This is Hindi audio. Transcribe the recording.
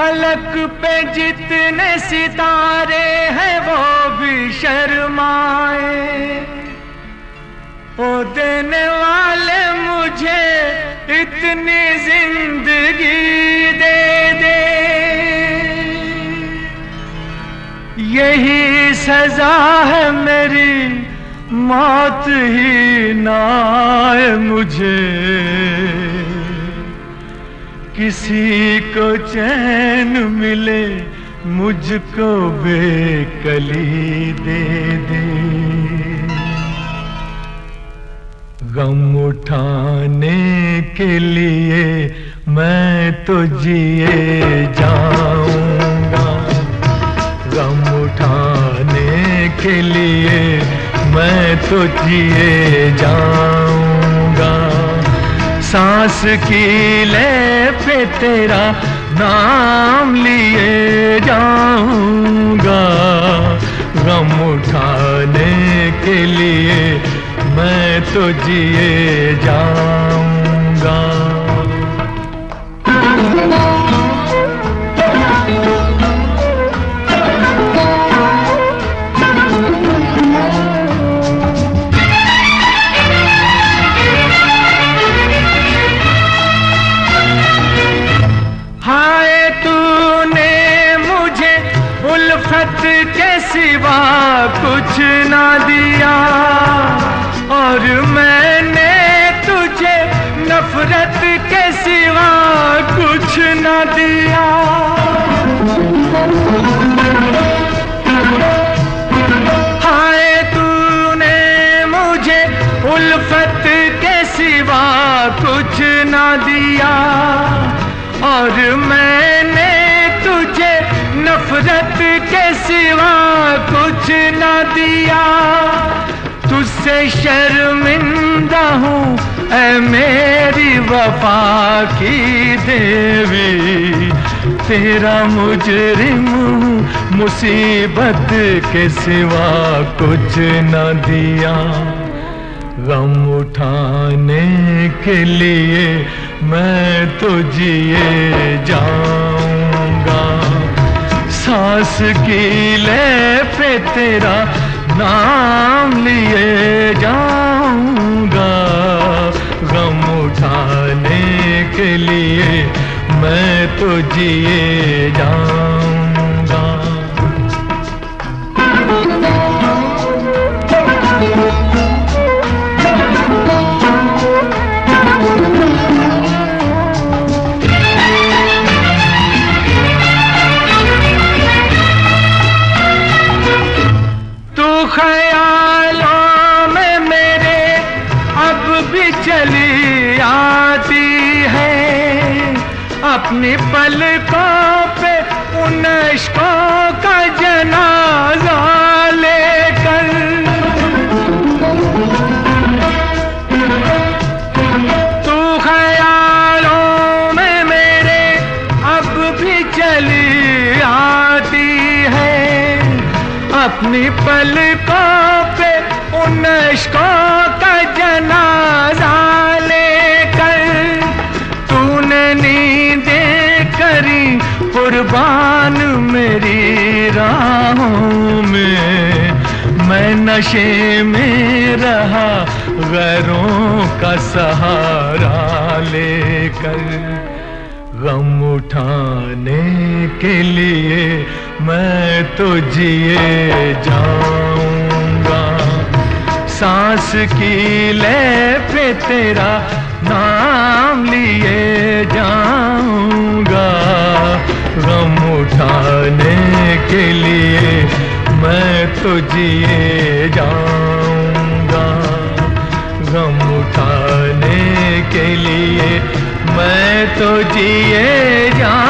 फलक पे जितने सितारे हैं वो भी शर्माए। ओ देने वाले मुझे इतनी ज़िंदगी दे दे। यही सजा है मेरी, मौत ही नाए मुझे। किसी को चैन मिले, मुझको बेकली दे दे। गम उठाने के लिए मैं तो जिए जाऊँगा। गम उठाने के लिए मैं तो जिए जाऊँगा। सांस की ले पे तेरा नाम लिए जाऊँगा। गम उठाने के लिए मैं तो जिए जाऊँगा सिवा कुछ ना दिया। और मैंने तुझे नफरत के सिवा कुछ ना दिया। हाय तूने मुझे उल्फत के सिवा कुछ ना दिया। और मैंने नफरत के सिवा कुछ न दिया। तुझसे शर्मिंदा हूँ, ऐ मेरी वफा की देवी। तेरा मुजरिम मुसीबत के सिवा कुछ न दिया। गम उठाने के लिए मैं तो जिए जाऊँगा सांस की ले पे तेरा नाम लिए जाऊँगा। गम उठाने के लिए मैं तो जिए जाऊँगा आती है, अपनी पलकों पे उन का जनाजा लेकर। तू ख्यालों में मेरे अब भी चली आती है, अपनी पलकों पे उन का जनाजा नशे में रहा, गैरों का सहारा लेकर गम उठाने के लिए मैं तो जिए जाऊँगा। सांस की ले पे तेरा नाम लिए जाऊँगा। गम उठाने के लिए तो जिए जाऊँगा। गम उठाने के लिए मैं तुझिए जा